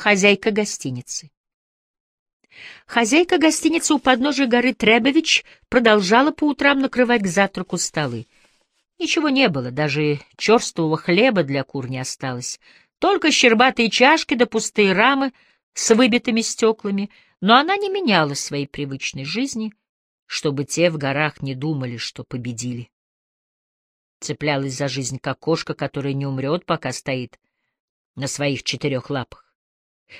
хозяйка гостиницы. Хозяйка гостиницы у подножия горы Требович продолжала по утрам накрывать к завтраку столы. Ничего не было, даже черствого хлеба для кур не осталось. Только щербатые чашки да пустые рамы с выбитыми стеклами, но она не меняла своей привычной жизни, чтобы те в горах не думали, что победили. Цеплялась за жизнь, как кошка, которая не умрет, пока стоит на своих четырех лапах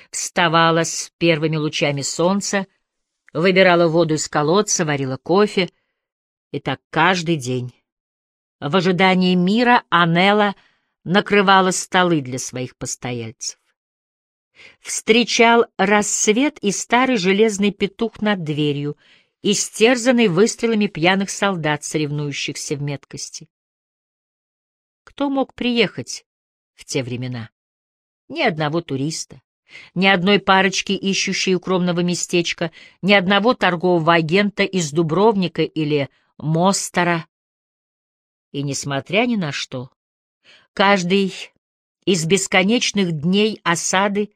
вставала с первыми лучами солнца, выбирала воду из колодца, варила кофе. И так каждый день. В ожидании мира Анелла накрывала столы для своих постояльцев. Встречал рассвет и старый железный петух над дверью, истерзанный выстрелами пьяных солдат, соревнующихся в меткости. Кто мог приехать в те времена? Ни одного туриста ни одной парочки, ищущей укромного местечка, ни одного торгового агента из Дубровника или Мостера. И, несмотря ни на что, каждый из бесконечных дней осады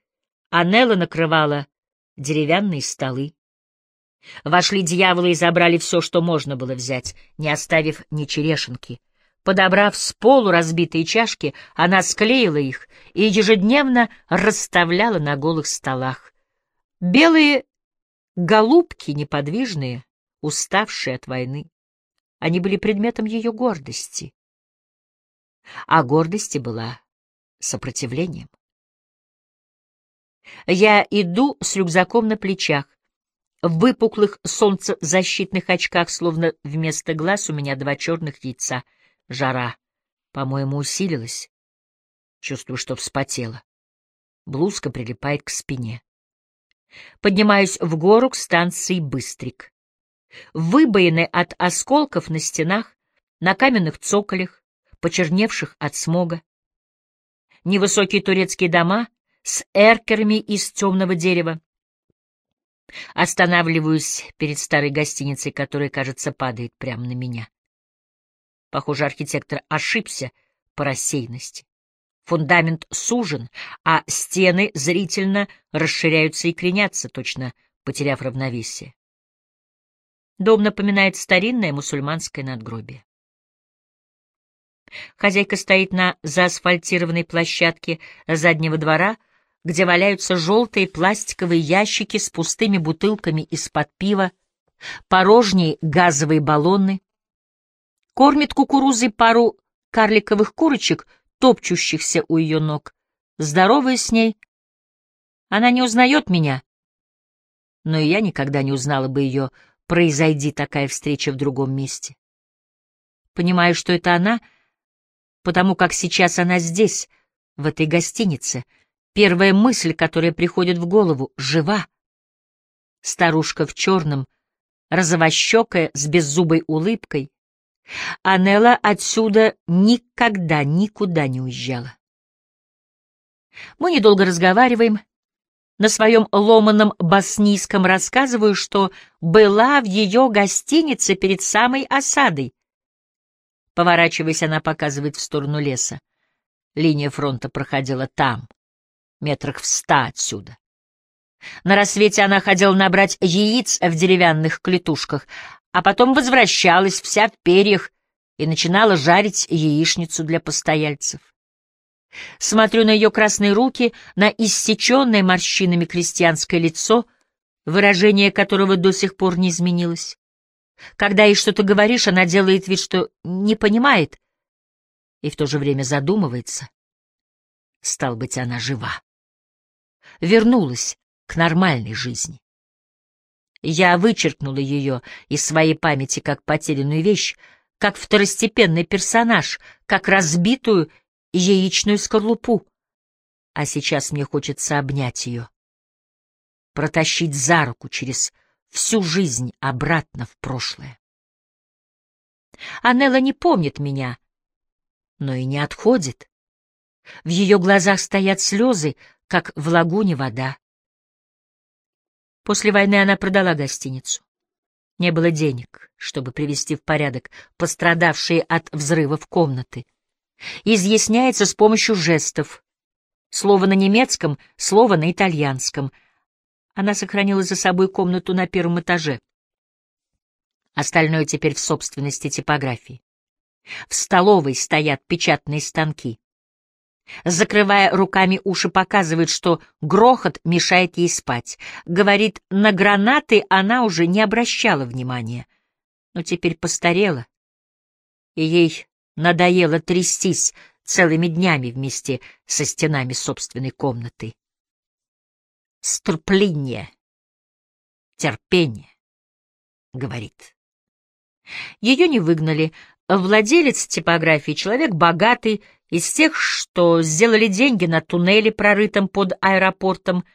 Анелла накрывала деревянные столы. Вошли дьяволы и забрали все, что можно было взять, не оставив ни черешенки — Подобрав с полу разбитые чашки, она склеила их и ежедневно расставляла на голых столах. Белые голубки, неподвижные, уставшие от войны, они были предметом ее гордости. А гордости была сопротивлением. Я иду с рюкзаком на плечах, в выпуклых солнцезащитных очках, словно вместо глаз у меня два черных яйца — Жара, по-моему, усилилась. Чувствую, что вспотела. Блузка прилипает к спине. Поднимаюсь в гору к станции Быстрик. Выбоины от осколков на стенах, на каменных цоколях, почерневших от смога. Невысокие турецкие дома с эркерами из темного дерева. Останавливаюсь перед старой гостиницей, которая, кажется, падает прямо на меня. Похоже, архитектор ошибся по рассеянности. Фундамент сужен, а стены зрительно расширяются и кренятся, точно потеряв равновесие. Дом напоминает старинное мусульманское надгробие. Хозяйка стоит на заасфальтированной площадке заднего двора, где валяются желтые пластиковые ящики с пустыми бутылками из-под пива, порожние газовые баллоны, кормит кукурузой пару карликовых курочек, топчущихся у ее ног. Здоровая с ней. Она не узнает меня. Но и я никогда не узнала бы ее, произойди такая встреча в другом месте. Понимаю, что это она, потому как сейчас она здесь, в этой гостинице. Первая мысль, которая приходит в голову — жива. Старушка в черном, розовощекая, с беззубой улыбкой, Анелла отсюда никогда никуда не уезжала. Мы недолго разговариваем. На своем ломаном боснийском рассказываю, что была в ее гостинице перед самой осадой. Поворачиваясь, она показывает в сторону леса. Линия фронта проходила там, метрах в ста отсюда. На рассвете она ходила набрать яиц в деревянных клетушках, а потом возвращалась вся в перьях и начинала жарить яичницу для постояльцев. Смотрю на ее красные руки, на иссеченное морщинами крестьянское лицо, выражение которого до сих пор не изменилось. Когда ей что-то говоришь, она делает вид, что не понимает, и в то же время задумывается. Стал быть, она жива. Вернулась к нормальной жизни. Я вычеркнула ее из своей памяти как потерянную вещь, как второстепенный персонаж, как разбитую яичную скорлупу. А сейчас мне хочется обнять ее, протащить за руку через всю жизнь обратно в прошлое. Анелла не помнит меня, но и не отходит. В ее глазах стоят слезы, как в лагуне вода. После войны она продала гостиницу. Не было денег, чтобы привести в порядок пострадавшие от взрывов комнаты. Изъясняется с помощью жестов. Слово на немецком, слово на итальянском. Она сохранила за собой комнату на первом этаже. Остальное теперь в собственности типографии. В столовой стоят печатные станки. Закрывая руками уши, показывает, что грохот мешает ей спать. Говорит, на гранаты она уже не обращала внимания. Но теперь постарела, и ей надоело трястись целыми днями вместе со стенами собственной комнаты. Стрпление, терпение, говорит. Ее не выгнали. Владелец типографии — человек богатый, из тех, что сделали деньги на туннеле, прорытом под аэропортом,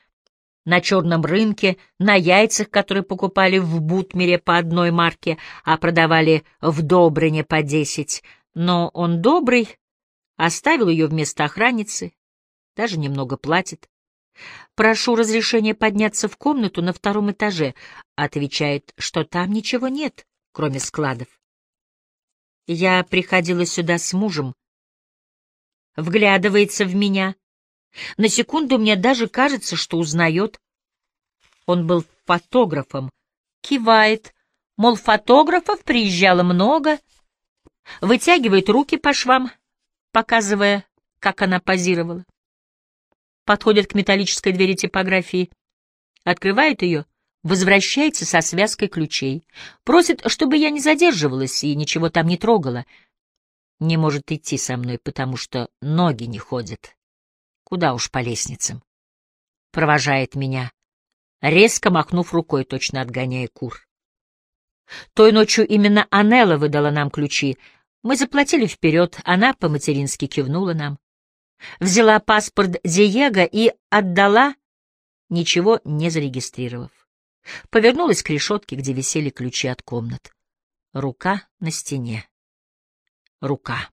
на черном рынке, на яйцах, которые покупали в Бутмере по одной марке, а продавали в Добрыне по десять. Но он добрый, оставил ее вместо охранницы, даже немного платит. «Прошу разрешения подняться в комнату на втором этаже», отвечает, что там ничего нет, кроме складов. Я приходила сюда с мужем, вглядывается в меня. На секунду мне даже кажется, что узнает. Он был фотографом. Кивает, мол, фотографов приезжало много. Вытягивает руки по швам, показывая, как она позировала. Подходит к металлической двери типографии, открывает ее, возвращается со связкой ключей, просит, чтобы я не задерживалась и ничего там не трогала — не может идти со мной, потому что ноги не ходят. Куда уж по лестницам. Провожает меня, резко махнув рукой, точно отгоняя кур. Той ночью именно Анелла выдала нам ключи. Мы заплатили вперед, она по-матерински кивнула нам. Взяла паспорт Диего и отдала, ничего не зарегистрировав. Повернулась к решетке, где висели ключи от комнат. Рука на стене рука.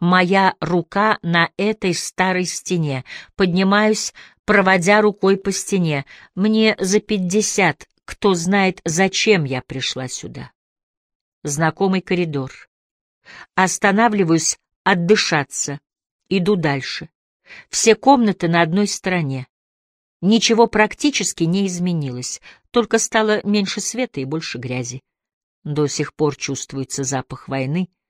Моя рука на этой старой стене. Поднимаюсь, проводя рукой по стене. Мне за пятьдесят. Кто знает, зачем я пришла сюда. Знакомый коридор. Останавливаюсь отдышаться. Иду дальше. Все комнаты на одной стороне. Ничего практически не изменилось, только стало меньше света и больше грязи. До сих пор чувствуется запах войны —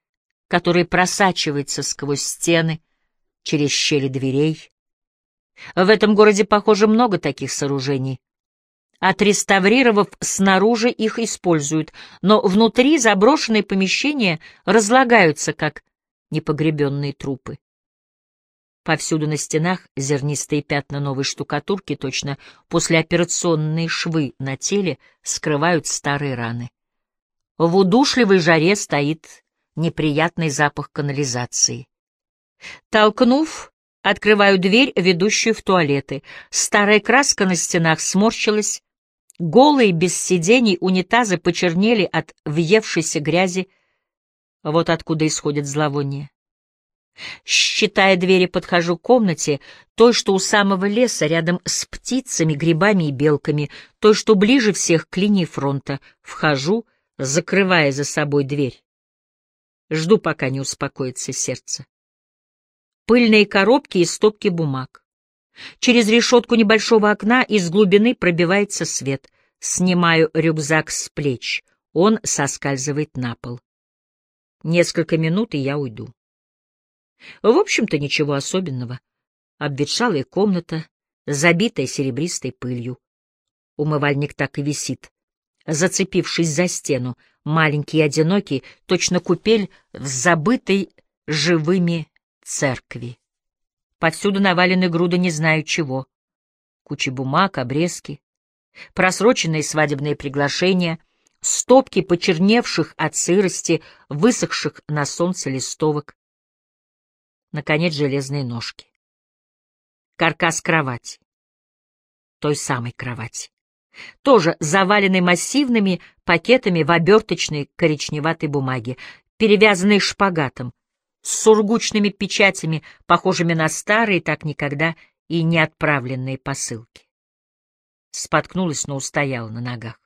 который просачивается сквозь стены, через щели дверей. В этом городе, похоже, много таких сооружений. Отреставрировав снаружи, их используют, но внутри заброшенные помещения разлагаются, как непогребенные трупы. Повсюду на стенах зернистые пятна новой штукатурки, точно послеоперационные швы на теле скрывают старые раны. В удушливой жаре стоит неприятный запах канализации. Толкнув, открываю дверь, ведущую в туалеты. Старая краска на стенах сморщилась, голые, без сидений, унитазы почернели от въевшейся грязи. Вот откуда исходит зловоние. Считая двери, подхожу к комнате, той, что у самого леса, рядом с птицами, грибами и белками, той, что ближе всех к линии фронта. Вхожу, закрывая за собой дверь. Жду, пока не успокоится сердце. Пыльные коробки и стопки бумаг. Через решетку небольшого окна из глубины пробивается свет. Снимаю рюкзак с плеч. Он соскальзывает на пол. Несколько минут, и я уйду. В общем-то, ничего особенного. Обветшалая комната, забитая серебристой пылью. Умывальник так и висит, зацепившись за стену, маленький и одинокий, точно купель в забытой живыми церкви. Повсюду навалены груды не знаю чего. Куча бумаг, обрезки, просроченные свадебные приглашения, стопки почерневших от сырости, высохших на солнце листовок. Наконец, железные ножки. Каркас кровати. Той самой кровати тоже заваленный массивными пакетами в оберточной коричневатой бумаге, перевязанный шпагатом, с сургучными печатями, похожими на старые, так никогда и не отправленные посылки. Споткнулась, но устояла на ногах.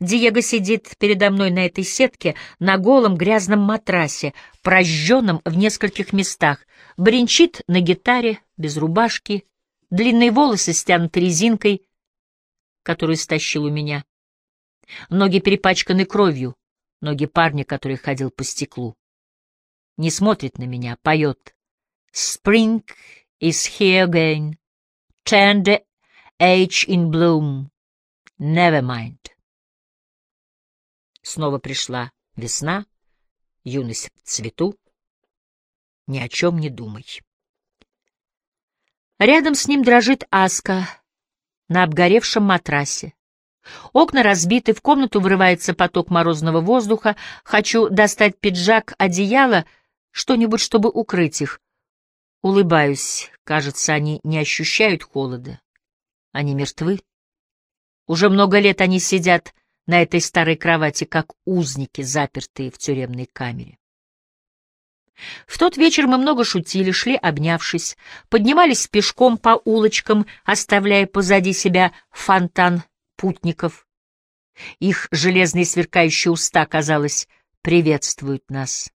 Диего сидит передо мной на этой сетке, на голом грязном матрасе, прожженном в нескольких местах, бренчит на гитаре, без рубашки, длинные волосы стянуты резинкой, которую стащил у меня. Ноги перепачканы кровью, ноги парня, который ходил по стеклу. Не смотрит на меня, поет. Spring is here again. Tender age in bloom. Never mind. Снова пришла весна, юность в цвету. Ни о чем не думай. Рядом с ним дрожит Аска на обгоревшем матрасе. Окна разбиты, в комнату вырывается поток морозного воздуха. Хочу достать пиджак, одеяло, что-нибудь, чтобы укрыть их. Улыбаюсь. Кажется, они не ощущают холода. Они мертвы. Уже много лет они сидят на этой старой кровати, как узники, запертые в тюремной камере. В тот вечер мы много шутили, шли обнявшись, поднимались пешком по улочкам, оставляя позади себя фонтан путников. Их железные сверкающие уста, казалось, приветствуют нас.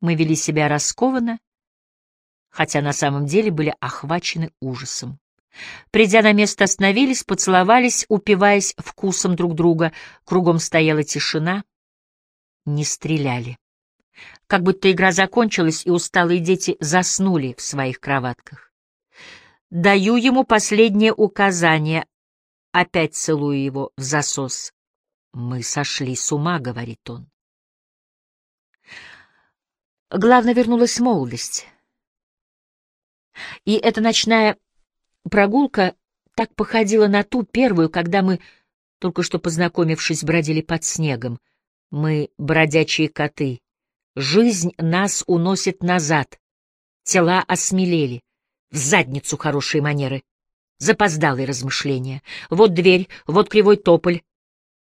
Мы вели себя раскованно, хотя на самом деле были охвачены ужасом. Придя на место, остановились, поцеловались, упиваясь вкусом друг друга. Кругом стояла тишина. Не стреляли. Как будто игра закончилась, и усталые дети заснули в своих кроватках. Даю ему последнее указание. Опять целую его в засос. «Мы сошли с ума», — говорит он. Главное, вернулась молодость. И эта ночная прогулка так походила на ту первую, когда мы, только что познакомившись, бродили под снегом. Мы — бродячие коты. Жизнь нас уносит назад. Тела осмелели. В задницу хорошие манеры. Запоздалые размышления. Вот дверь, вот кривой тополь,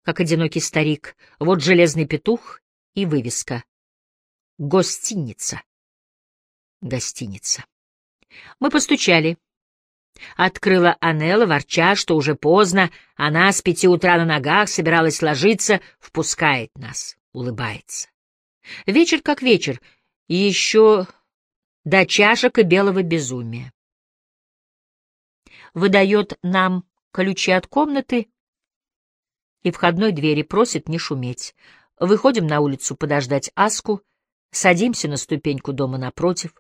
как одинокий старик, вот железный петух и вывеска. Гостиница. Гостиница. Мы постучали. Открыла Анелла, ворча, что уже поздно, она с пяти утра на ногах собиралась ложиться, впускает нас, улыбается. Вечер как вечер, еще до чашек и белого безумия. Выдает нам ключи от комнаты и входной двери, просит не шуметь. Выходим на улицу подождать Аску, садимся на ступеньку дома напротив.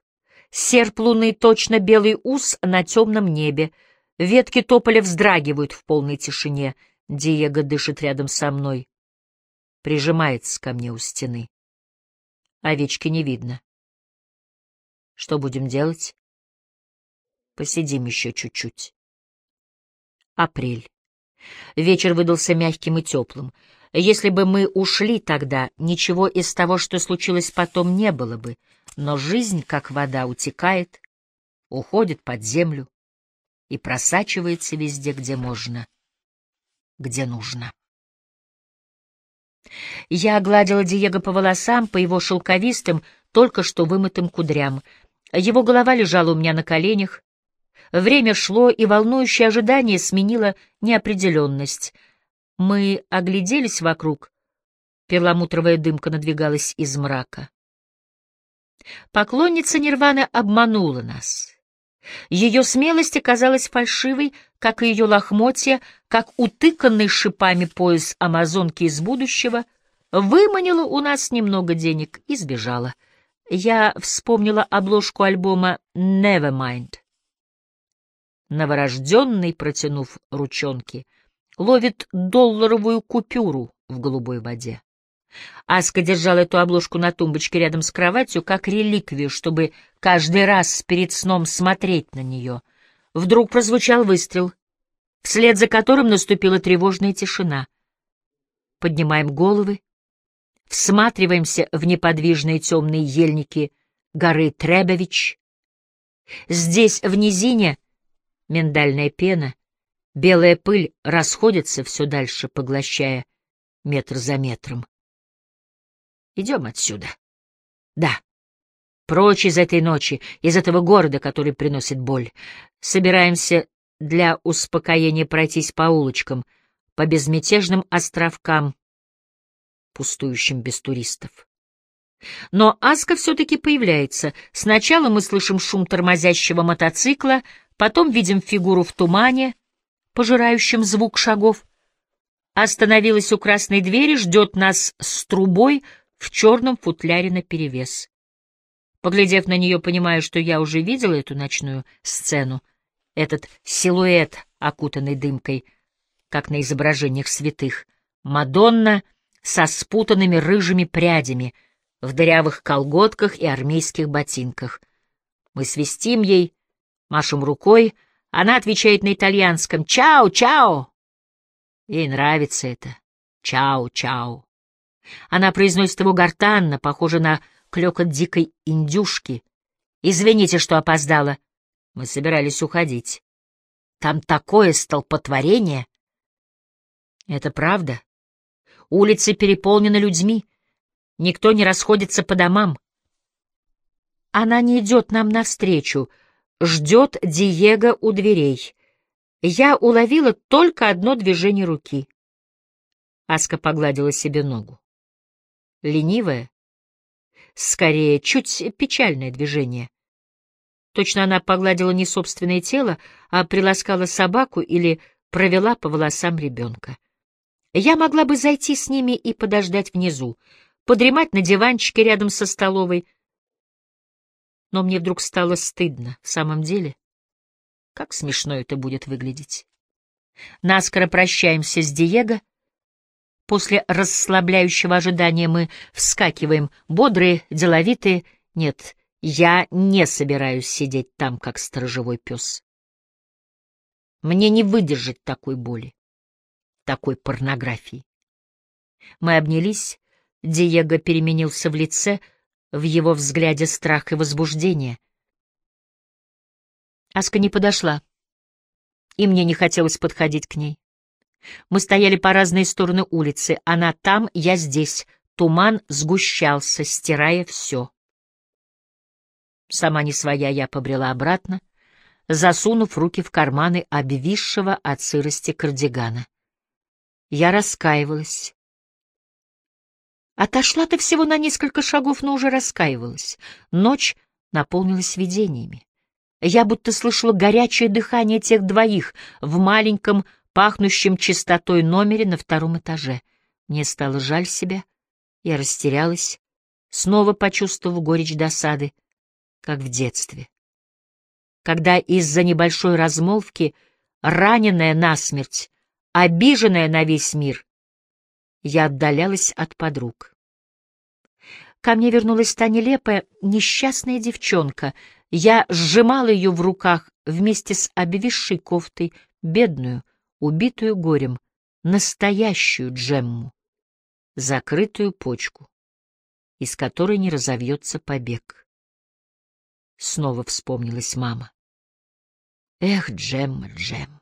Серп луны точно белый ус на темном небе. Ветки тополя вздрагивают в полной тишине. Диего дышит рядом со мной. Прижимается ко мне у стены. Овечки не видно. Что будем делать? Посидим еще чуть-чуть. Апрель. Вечер выдался мягким и теплым. Если бы мы ушли тогда, ничего из того, что случилось потом, не было бы — но жизнь, как вода, утекает, уходит под землю и просачивается везде, где можно, где нужно. Я огладила Диего по волосам, по его шелковистым, только что вымытым кудрям. Его голова лежала у меня на коленях. Время шло, и волнующее ожидание сменило неопределенность. Мы огляделись вокруг. Перламутровая дымка надвигалась из мрака. Поклонница Нирваны обманула нас. Ее смелость оказалась фальшивой, как и ее лохмотья, как утыканный шипами пояс амазонки из будущего, выманила у нас немного денег и сбежала. Я вспомнила обложку альбома «Nevermind». Новорожденный, протянув ручонки, ловит долларовую купюру в голубой воде. Аска держала эту обложку на тумбочке рядом с кроватью, как реликвию, чтобы каждый раз перед сном смотреть на нее. Вдруг прозвучал выстрел, вслед за которым наступила тревожная тишина. Поднимаем головы, всматриваемся в неподвижные темные ельники горы Требович. Здесь, в низине, миндальная пена, белая пыль расходится все дальше, поглощая метр за метром. Идем отсюда. Да. Прочь из этой ночи, из этого города, который приносит боль. Собираемся для успокоения пройтись по улочкам, по безмятежным островкам, пустующим без туристов. Но Аска все-таки появляется. Сначала мы слышим шум тормозящего мотоцикла, потом видим фигуру в тумане, пожирающем звук шагов. Остановилась у красной двери, ждет нас с трубой в черном футляре наперевес. Поглядев на нее, понимаю, что я уже видела эту ночную сцену, этот силуэт, окутанный дымкой, как на изображениях святых, Мадонна со спутанными рыжими прядями — в дырявых колготках и армейских ботинках. Мы свистим ей, машем рукой, она отвечает на итальянском «Чао, чао!» Ей нравится это «Чао, чао!» Она произносит его гортанно, похоже на клёкот дикой индюшки. «Извините, что опоздала. Мы собирались уходить. Там такое столпотворение!» Это правда. Улицы переполнены людьми. Никто не расходится по домам. Она не идет нам навстречу, ждет Диего у дверей. Я уловила только одно движение руки. Аска погладила себе ногу. Ленивое, скорее, чуть печальное движение. Точно она погладила не собственное тело, а приласкала собаку или провела по волосам ребенка. Я могла бы зайти с ними и подождать внизу, подремать на диванчике рядом со столовой. Но мне вдруг стало стыдно, в самом деле. Как смешно это будет выглядеть. Наскоро прощаемся с Диего. После расслабляющего ожидания мы вскакиваем, бодрые, деловитые. Нет, я не собираюсь сидеть там, как сторожевой пес. Мне не выдержать такой боли, такой порнографии. Мы обнялись, Диего переменился в лице, в его взгляде страх и возбуждение. Аска не подошла, и мне не хотелось подходить к ней. Мы стояли по разные стороны улицы, она там, я здесь. Туман сгущался, стирая все. Сама не своя я побрела обратно, засунув руки в карманы обвисшего от сырости кардигана. Я раскаивалась, Отошла ты всего на несколько шагов, но уже раскаивалась. Ночь наполнилась видениями. Я будто слышала горячее дыхание тех двоих в маленьком, пахнущем чистотой номере на втором этаже. Мне стало жаль себя. Я растерялась, снова почувствовав горечь досады, как в детстве. Когда из-за небольшой размолвки, раненая насмерть, обиженная на весь мир, я отдалялась от подруг. Ко мне вернулась та нелепая, несчастная девчонка. Я сжимала ее в руках вместе с обвисшей кофтой, бедную, убитую горем, настоящую джемму, закрытую почку, из которой не разовьется побег. Снова вспомнилась мама. Эх, Джемма, Джемма.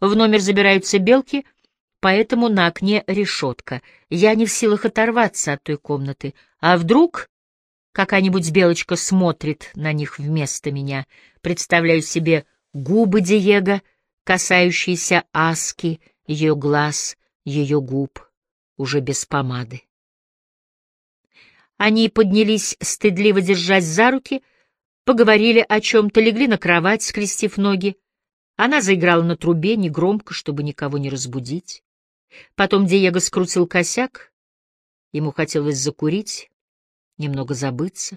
В номер забираются белки — поэтому на окне решетка. Я не в силах оторваться от той комнаты. А вдруг какая-нибудь белочка смотрит на них вместо меня? Представляю себе губы Диего, касающиеся Аски, ее глаз, ее губ, уже без помады. Они поднялись, стыдливо держась за руки, поговорили о чем-то, легли на кровать, скрестив ноги. Она заиграла на трубе негромко, чтобы никого не разбудить. Потом Диего скрутил косяк. Ему хотелось закурить, немного забыться.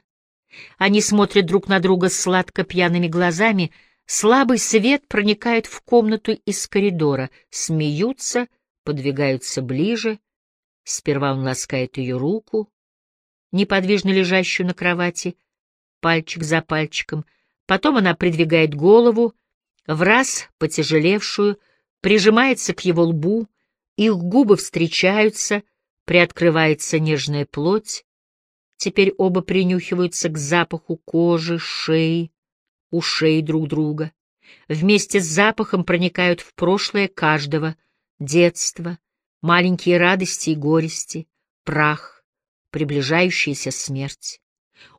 Они смотрят друг на друга сладко пьяными глазами. Слабый свет проникает в комнату из коридора. Смеются, подвигаются ближе. Сперва он ласкает ее руку, неподвижно лежащую на кровати, пальчик за пальчиком. Потом она придвигает голову, в раз потяжелевшую, прижимается к его лбу, их губы встречаются, приоткрывается нежная плоть. Теперь оба принюхиваются к запаху кожи, шеи, ушей друг друга. Вместе с запахом проникают в прошлое каждого, детство, маленькие радости и горести, прах, приближающаяся смерть.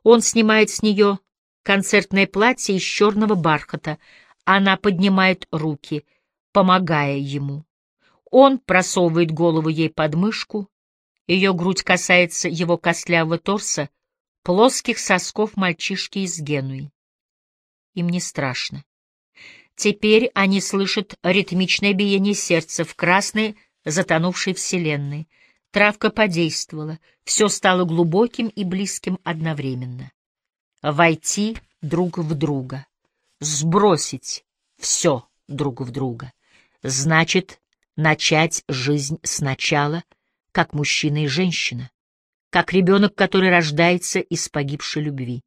Он снимает с нее концертное платье из черного бархата. Она поднимает руки, помогая ему. Он просовывает голову ей под мышку Ее грудь касается его костлявого торса, плоских сосков мальчишки из Генуи. Им не страшно. Теперь они слышат ритмичное биение сердца в красной, затонувшей вселенной. Травка подействовала, все стало глубоким и близким одновременно. Войти друг в друга, сбросить все друг в друга, значит начать жизнь сначала, как мужчина и женщина, как ребенок, который рождается из погибшей любви.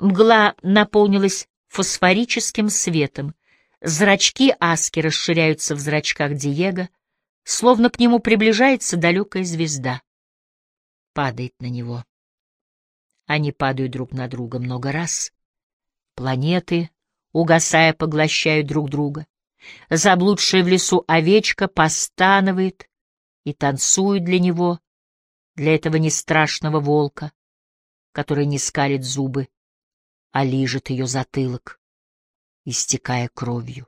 Мгла наполнилась фосфорическим светом, зрачки Аски расширяются в зрачках Диего, словно к нему приближается далекая звезда. Падает на него. Они падают друг на друга много раз. Планеты, угасая, поглощают друг друга. Заблудшая в лесу овечка постанывает и танцует для него, для этого нестрашного волка, который не скалит зубы, а лижет ее затылок, истекая кровью.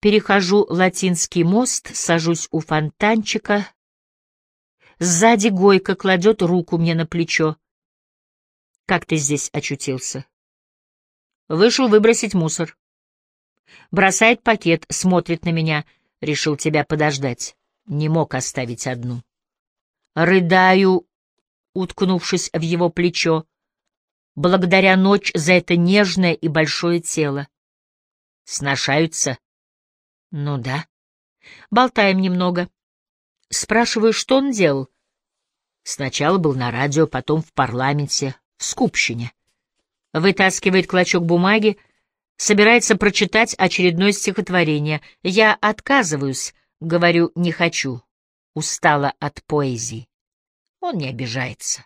Перехожу Латинский мост, сажусь у фонтанчика. Сзади Гойка кладет руку мне на плечо. «Как ты здесь очутился?» «Вышел выбросить мусор». Бросает пакет, смотрит на меня. Решил тебя подождать. Не мог оставить одну. Рыдаю, уткнувшись в его плечо. Благодаря ночь за это нежное и большое тело. Сношаются? Ну да. Болтаем немного. Спрашиваю, что он делал. Сначала был на радио, потом в парламенте, в скупщине. Вытаскивает клочок бумаги, собирается прочитать очередное стихотворение. Я отказываюсь, говорю, не хочу. Устала от поэзии. Он не обижается.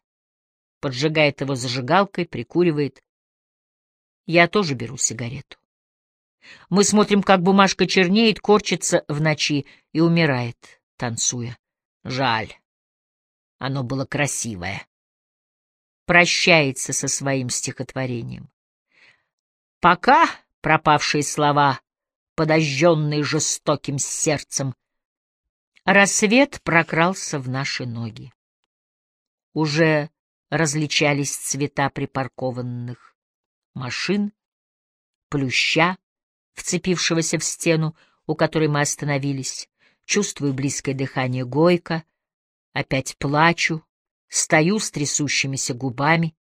Поджигает его зажигалкой, прикуривает. Я тоже беру сигарету. Мы смотрим, как бумажка чернеет, корчится в ночи и умирает, танцуя. Жаль. Оно было красивое. Прощается со своим стихотворением. Пока пропавшие слова, подожженные жестоким сердцем. Рассвет прокрался в наши ноги. Уже различались цвета припаркованных машин, плюща, вцепившегося в стену, у которой мы остановились. Чувствую близкое дыхание Гойка, опять плачу, стою с трясущимися губами.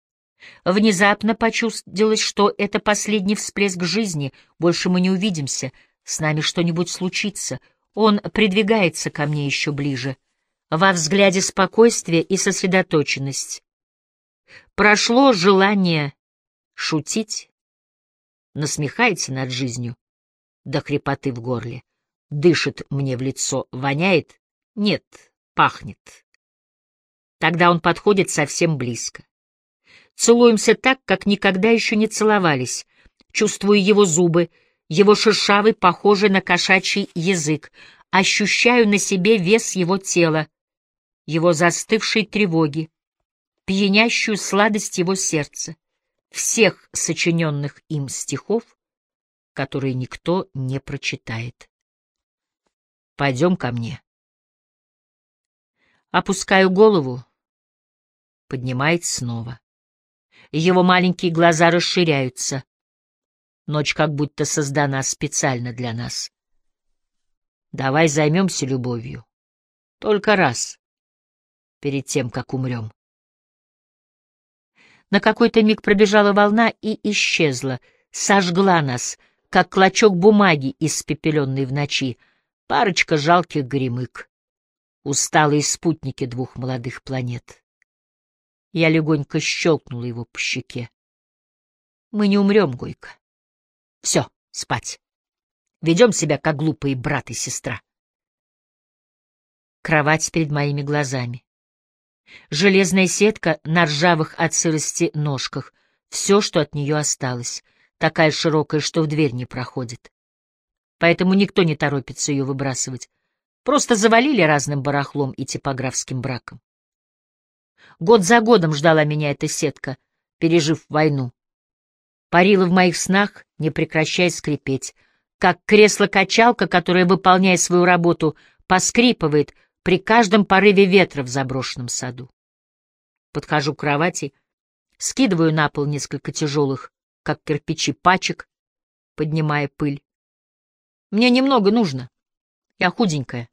Внезапно почувствовалось, что это последний всплеск жизни, больше мы не увидимся, с нами что-нибудь случится. Он придвигается ко мне еще ближе. Во взгляде спокойствие и сосредоточенность. Прошло желание шутить, насмехается над жизнью, до хрипоты в горле, дышит мне в лицо, воняет? Нет, пахнет. Тогда он подходит совсем близко. Целуемся так, как никогда еще не целовались. Чувствую его зубы, его шершавый, похожий на кошачий язык. Ощущаю на себе вес его тела, его застывшей тревоги, пьянящую сладость его сердца, всех сочиненных им стихов, которые никто не прочитает. Пойдем ко мне. Опускаю голову, поднимает снова. Его маленькие глаза расширяются. Ночь как будто создана специально для нас. Давай займемся любовью. Только раз. Перед тем, как умрем. На какой-то миг пробежала волна и исчезла, сожгла нас, как клочок бумаги, испепеленный в ночи, парочка жалких гремык, усталые спутники двух молодых планет. Я легонько щелкнула его по щеке. Мы не умрем, Гойка. Все, спать. Ведем себя, как глупые брат и сестра. Кровать перед моими глазами. Железная сетка на ржавых от сырости ножках. Все, что от нее осталось. Такая широкая, что в дверь не проходит. Поэтому никто не торопится ее выбрасывать. Просто завалили разным барахлом и типографским браком. Год за годом ждала меня эта сетка, пережив войну. Парила в моих снах, не прекращая скрипеть, как кресло-качалка, которое, выполняя свою работу, поскрипывает, при каждом порыве ветра в заброшенном саду. Подхожу к кровати, скидываю на пол несколько тяжелых, как кирпичи, пачек, поднимая пыль. Мне немного нужно. Я худенькая.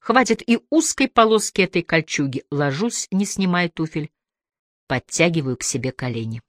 Хватит и узкой полоски этой кольчуги. Ложусь, не снимая туфель. Подтягиваю к себе колени.